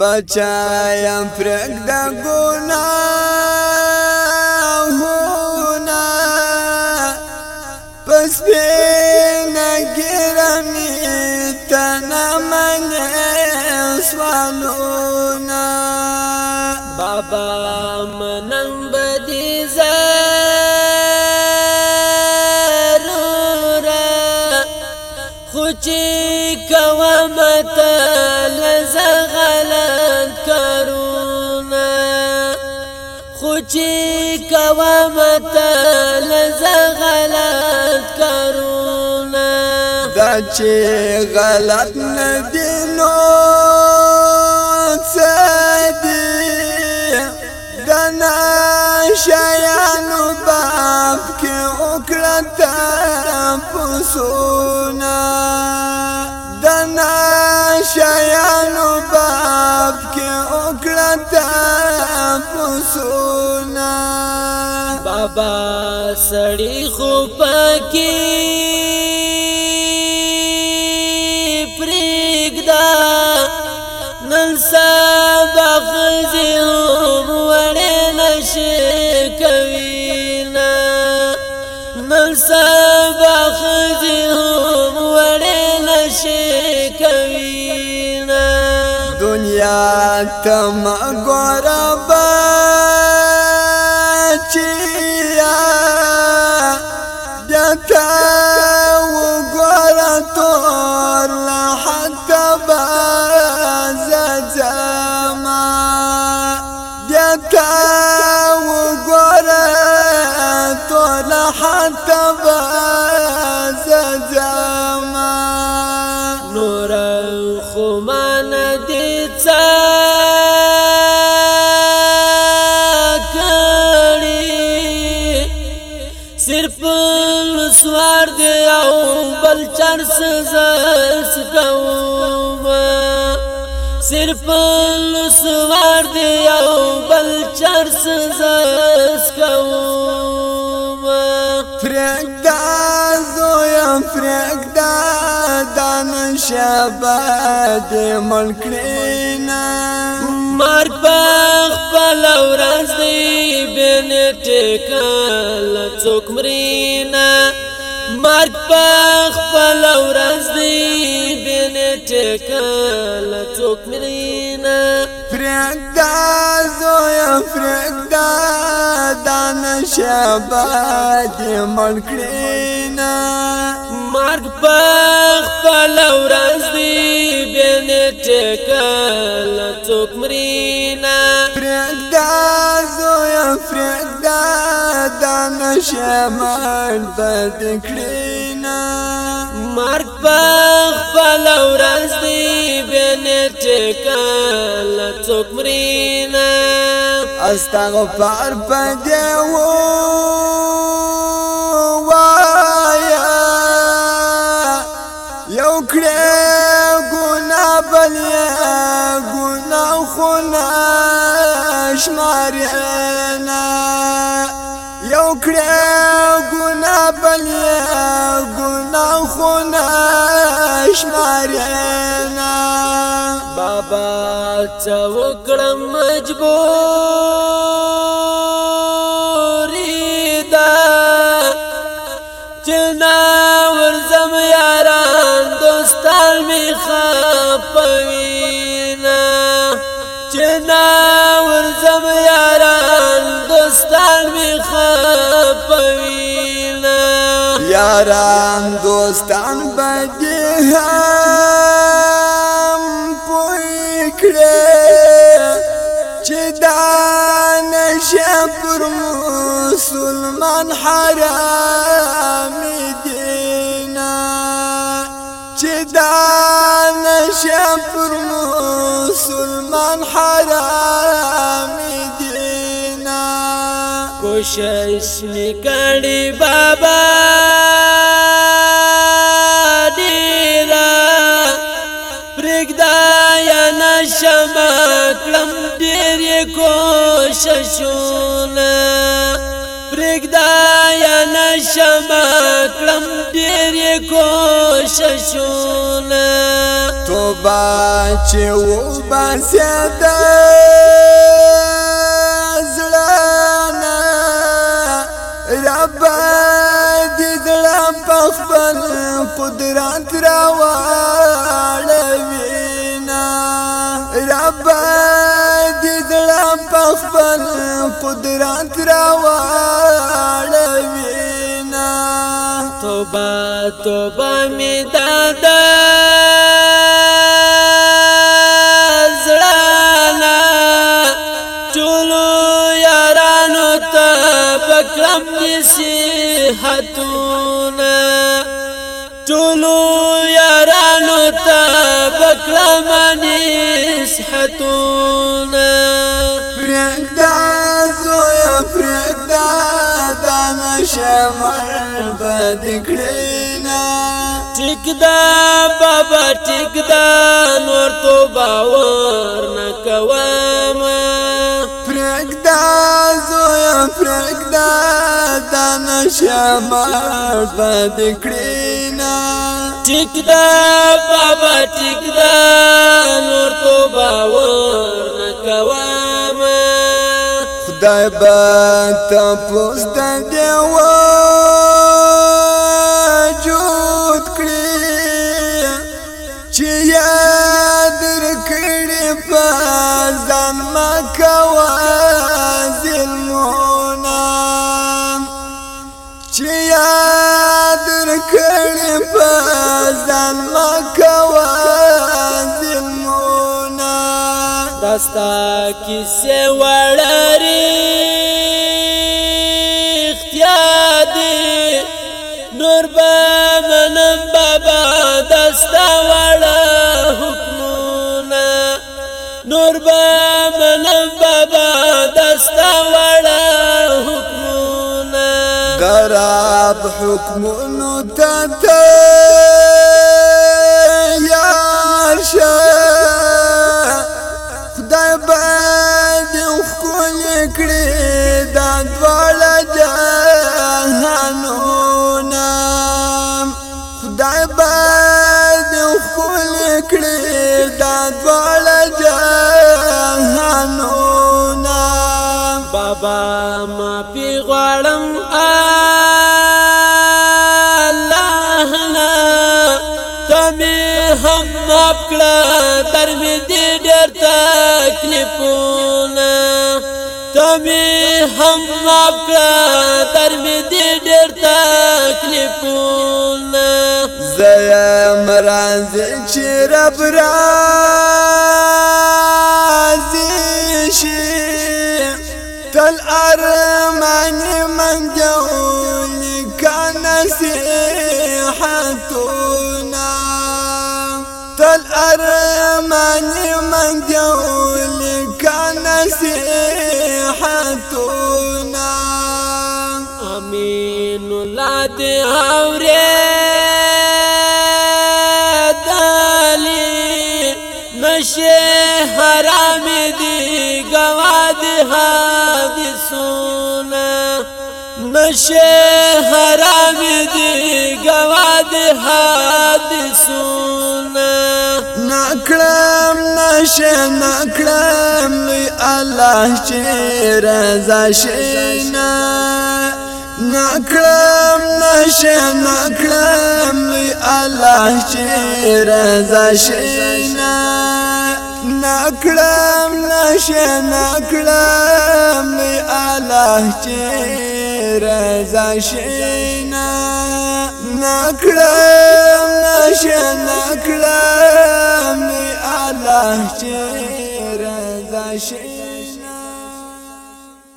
بچایم پرګ د ګناهونه پس به نګرمي تنا من سوالونه بابا منن بدی زروره خو چې کومه کوا متا كرونا غلط غلط ندی نو دنا شیانو باب کې وکړه دنا شیانو باب کې وکړه تا پوسونا بابا سړی خو پکې پرېږدا نن سبا خزي هم وړې نشي کوي نه نن سبا خزي هم وړې نشي کوي دنیا تم غربا چیا دتا و غرتور لحتب زما دتا کار دی او بل چر سزس کوما صرف لسوار دی او بل چر سزس کوما فرق دا زویم فرق دا دان شباد ملکرینا مار پخ پلو راز دی بین ټکاله څوک مرینه مرګ پخ پل ورځ دی بن ټکل څوک مرینا فرندا زویا فرندا دان شباد ملکرینا مرګ پخ پل ورځ دی بن ټکل څوک مرینا فرندا زویا فرندا دان شمال د ټکړینا مرګ په خپل ورځ دی بن ټکل څوک مرینا استغفر پدې وایا یو کړه ګنا بلیا ګنا خو نه شماریا شمارینا بابا څو کړم مجبور دا جنا ورزم یاران دوستان می خپوینا جنا ورزم یاران دوستان می خپوینا یاران دوستان بدی هم پوی کړې چې دا نشه پر مسلمان حرام دینا چې دا نشه پر مسلمان حرام دینا کوشش نکړې بابا کوششونه پرګدا یا نشم دیر ډېر ششون تو چې و باسه خپل قدرات را واړوینا رب قدرت راوړوینا توبا توبا می دادا زرانا چلو یارانو ته پکړم نصیحتونه چلو یارانو ته پکړم نصیحتونه مرد دکړینا ټیک دا بابا ټیک دا نور تو باور نکوام فرګ دا زویا فرګ دا دان شمار بد کړینا ټیک دا بابا ټیک دا نور تو باور نکوام خدای به تاسو د دیوال ستا کیسه وړری اختیار دی نور با من بابا دستا وړه حکمونه نور با من بابا دستا وړه حکمونه غراب حکمونو تا ته یا شر کړی دا دواړه جهانونه بابا ما پی غواړم الله نه تمه هم مکړه تر دې ډېر تکلیفونه تمه هم مکړه تر دې شرب رازيشي راضي تل ارمان من جوني كان نصيحتنا تل ارمان من جوني كان نصيحتنا امين الله تهوري نشه حرام دی گواد حدیثونه نشه حرام دی گواد حدیثونه نکړم نشه نکړم لوی الله چې رضا شینا نکړم نشه نکړم لوی الله چې رضا شینا نکړم نشه نکړم لی الله چې رضا شینا نکړم نشه نکړم لی الله چې